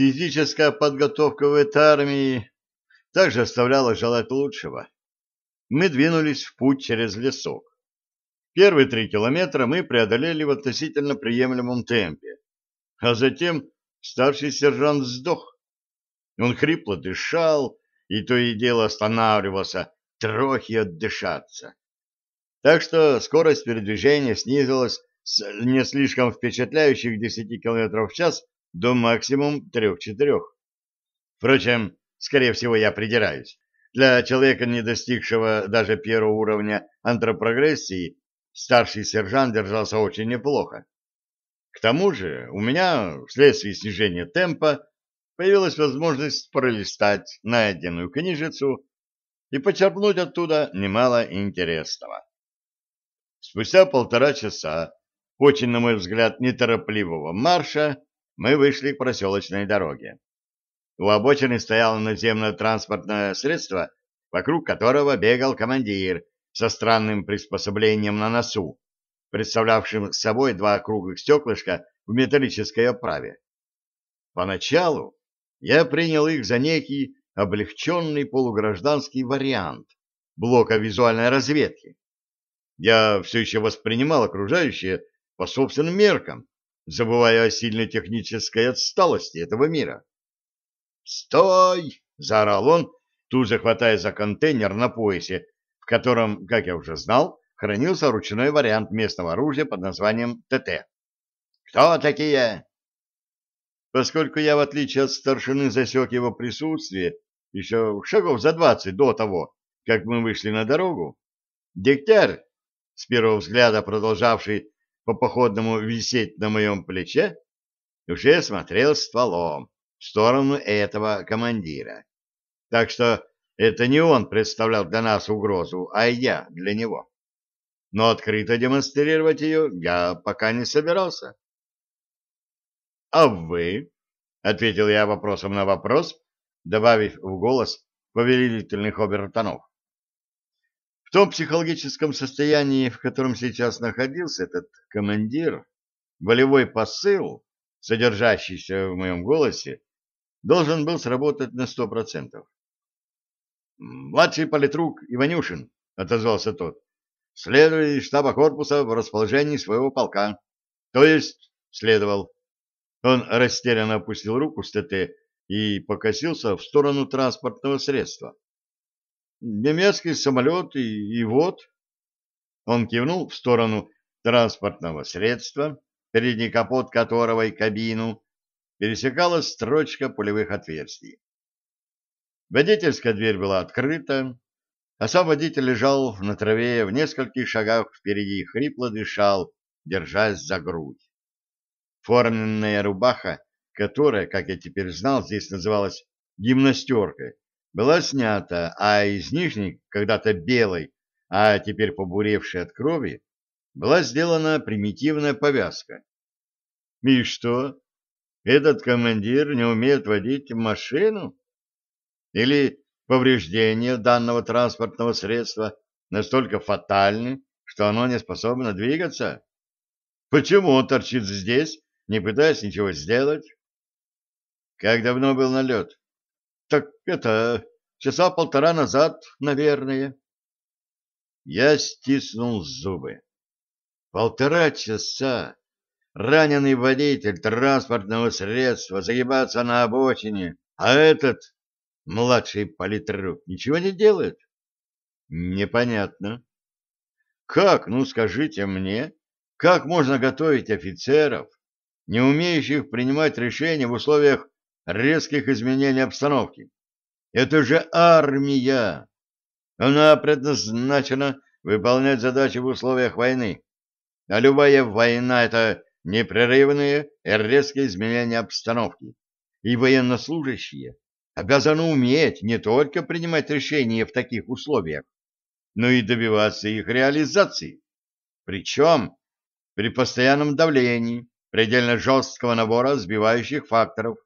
Физическая подготовка в этой армии также оставляла желать лучшего. Мы двинулись в путь через лесок. Первые три километра мы преодолели в относительно приемлемом темпе, а затем старший сержант сдох. Он хрипло дышал и то и дело останавливался, трохи отдышаться. Так что скорость передвижения снизилась с не слишком впечатляющих 10 км в час до максимум 3-4. Впрочем, скорее всего, я придираюсь. Для человека, не достигшего даже первого уровня антропрогрессии, старший сержант держался очень неплохо. К тому же у меня, вследствие снижения темпа, появилась возможность пролистать найденную книжицу и почерпнуть оттуда немало интересного. Спустя полтора часа, очень, на мой взгляд, неторопливого марша, мы вышли к проселочной дороге. У обочины стояло наземное транспортное средство, вокруг которого бегал командир со странным приспособлением на носу, представлявшим собой два круглых стеклышка в металлической оправе. Поначалу я принял их за некий облегченный полугражданский вариант блока визуальной разведки. Я все еще воспринимал окружающее по собственным меркам, забывая о сильной технической отсталости этого мира. «Стой!» — заорал он, тут же хватая за контейнер на поясе, в котором, как я уже знал, хранился ручной вариант местного оружия под названием ТТ. «Кто такие?» Поскольку я, в отличие от старшины, засек его присутствие еще шагов за двадцать до того, как мы вышли на дорогу, Дегтярь, с первого взгляда продолжавший по походному висеть на моем плече, уже смотрел стволом в сторону этого командира. Так что это не он представлял для нас угрозу, а я для него но открыто демонстрировать ее я пока не собирался. — А вы? — ответил я вопросом на вопрос, добавив в голос повелительных обертонов. В том психологическом состоянии, в котором сейчас находился этот командир, волевой посыл, содержащийся в моем голосе, должен был сработать на сто процентов. «Младший политрук Иванюшин», — отозвался тот, следуя из штаба корпуса в расположении своего полка. То есть следовал. Он растерянно опустил руку с ТТ и покосился в сторону транспортного средства. Немецкий самолет и, и вот. Он кивнул в сторону транспортного средства, передний капот которого и кабину пересекала строчка пулевых отверстий. Водительская дверь была открыта, а сам водитель лежал на траве в нескольких шагах впереди хрипло дышал, держась за грудь. Форменная рубаха, которая, как я теперь знал, здесь называлась гимнастеркой, была снята, а из нижней, когда-то белой, а теперь побуревшей от крови, была сделана примитивная повязка. И что? Этот командир не умеет водить машину? Или повреждения данного транспортного средства настолько фатальны, что оно не способно двигаться? Почему он торчит здесь, не пытаясь ничего сделать? Как давно был налет? Так это часа полтора назад, наверное. Я стиснул зубы. Полтора часа раненый водитель транспортного средства загибаться на обочине, а этот младший политрук ничего не делает? Непонятно. Как, ну скажите мне, как можно готовить офицеров, не умеющих принимать решения в условиях резких изменений обстановки? Это же армия! Она предназначена выполнять задачи в условиях войны. А любая война — это непрерывные и резкие изменения обстановки. И военнослужащие обязаны уметь не только принимать решения в таких условиях, но и добиваться их реализации. Причем при постоянном давлении предельно жесткого набора сбивающих факторов.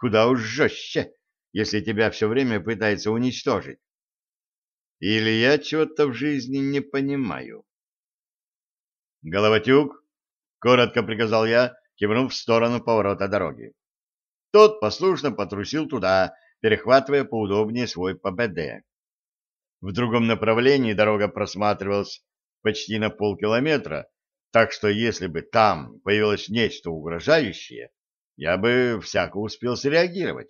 Куда уж жестче, если тебя все время пытается уничтожить. Или я чего-то в жизни не понимаю. Головатюк, коротко приказал я, кивнув в сторону поворота дороги. Тот послушно потрусил туда, перехватывая поудобнее свой ПБД. В другом направлении дорога просматривалась почти на полкилометра, так что если бы там появилось нечто угрожающее, я бы всяко успел среагировать.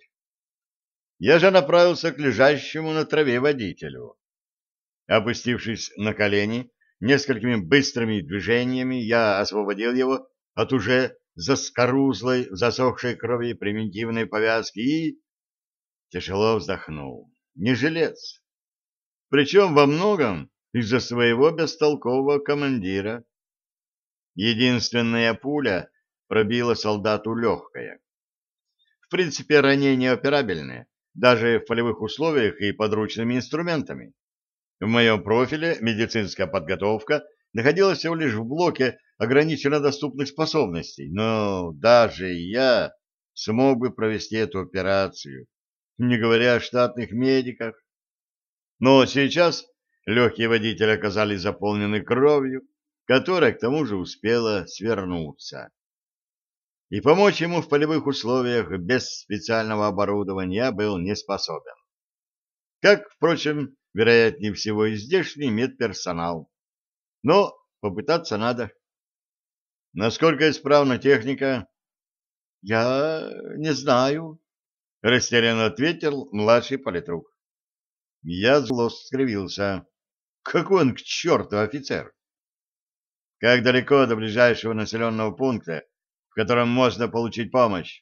Я же направился к лежащему на траве водителю. Опустившись на колени, несколькими быстрыми движениями я освободил его от уже заскорузлой, засохшей крови примитивной повязки и... Тяжело вздохнул. Не жилец. Причем во многом из-за своего бестолкового командира. Единственная пуля пробила солдату легкое. В принципе, ранение операбельное, даже в полевых условиях и подручными инструментами. В моем профиле медицинская подготовка находилась всего лишь в блоке ограниченно доступных способностей, но даже я смог бы провести эту операцию, не говоря о штатных медиках. Но сейчас легкие водителя оказались заполнены кровью, которая к тому же успела свернуться. И помочь ему в полевых условиях без специального оборудования был не способен. Как, впрочем, вероятнее всего и здешний медперсонал. Но попытаться надо. Насколько исправна техника? Я не знаю, растерянно ответил младший политрук. Я зло скривился. Какой он к черту офицер? Как далеко до ближайшего населенного пункта, котором можно получить помощь?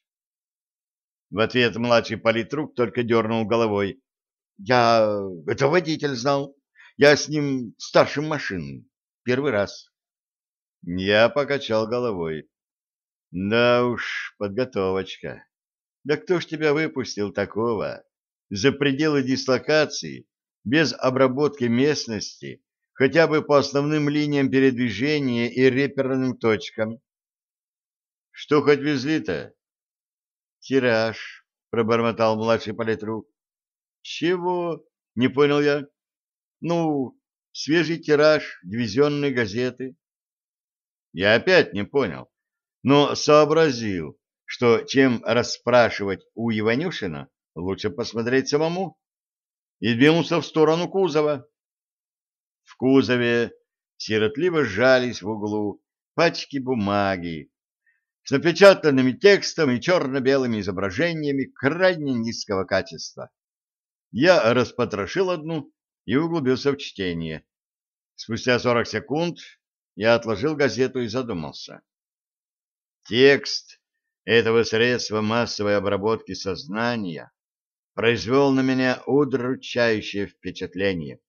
В ответ младший политрук только дернул головой. Я... Это водитель знал. Я с ним старшим машин. Первый раз. Я покачал головой. Да уж, подготовочка. Да кто ж тебя выпустил такого? За пределы дислокации, без обработки местности, хотя бы по основным линиям передвижения и реперным точкам. Что хоть везли-то? Тираж, пробормотал младший политрук. Чего? Не понял я. Ну, свежий тираж дивизионной газеты. Я опять не понял, но сообразил, что чем расспрашивать у Иванюшина, лучше посмотреть самому. И двинулся в сторону кузова. В кузове сиротливо сжались в углу пачки бумаги с напечатанными текстом и черно-белыми изображениями крайне низкого качества. Я распотрошил одну и углубился в чтение. Спустя сорок секунд я отложил газету и задумался. Текст этого средства массовой обработки сознания произвел на меня удручающее впечатление.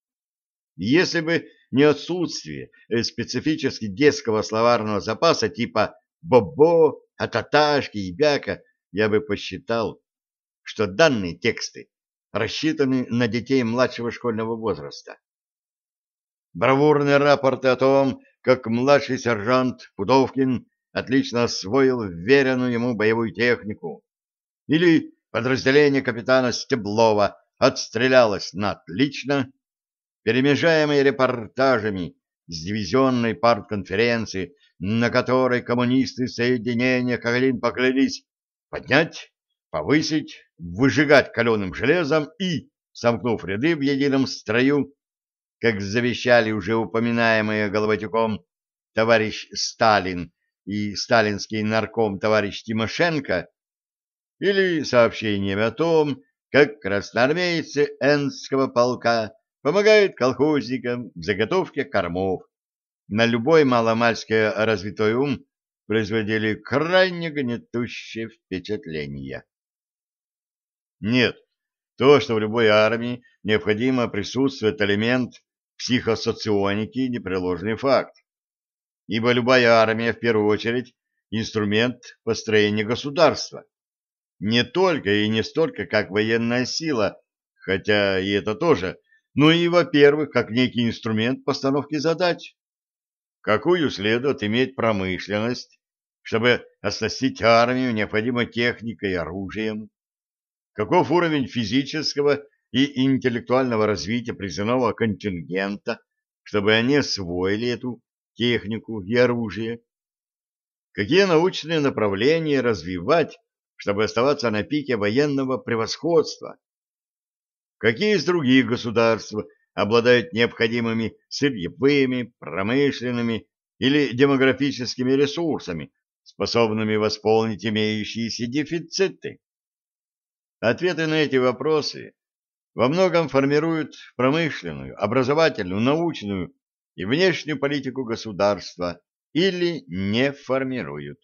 Если бы не отсутствие специфически детского словарного запаса типа «бобо», «ататашки» и «бяка», я бы посчитал, что данные тексты рассчитаны на детей младшего школьного возраста. Бравурные рапорты о том, как младший сержант Пудовкин отлично освоил веренную ему боевую технику, или подразделение капитана Стеблова отстрелялось на отлично, перемежаемые репортажами с дивизионной партконференции, на которой коммунисты соединения как один поклялись поднять повысить, выжигать каленым железом и, сомкнув ряды в едином строю, как завещали уже упоминаемые Головатюком товарищ Сталин и сталинский нарком товарищ Тимошенко, или сообщениями о том, как красноармейцы Энского полка помогают колхозникам в заготовке кормов, на любой маломальский развитой ум производили крайне гнетущее впечатление. Нет, то, что в любой армии необходимо присутствует элемент психосоционики, непреложный факт. Ибо любая армия, в первую очередь, инструмент построения государства. Не только и не столько, как военная сила, хотя и это тоже, но и, во-первых, как некий инструмент постановки задач. Какую следует иметь промышленность, чтобы оснастить армию необходимой техникой и оружием, каков уровень физического и интеллектуального развития призывного контингента, чтобы они освоили эту технику и оружие, какие научные направления развивать, чтобы оставаться на пике военного превосходства? Какие из других государств обладают необходимыми сырьевыми, промышленными или демографическими ресурсами, способными восполнить имеющиеся дефициты? Ответы на эти вопросы во многом формируют промышленную, образовательную, научную и внешнюю политику государства или не формируют.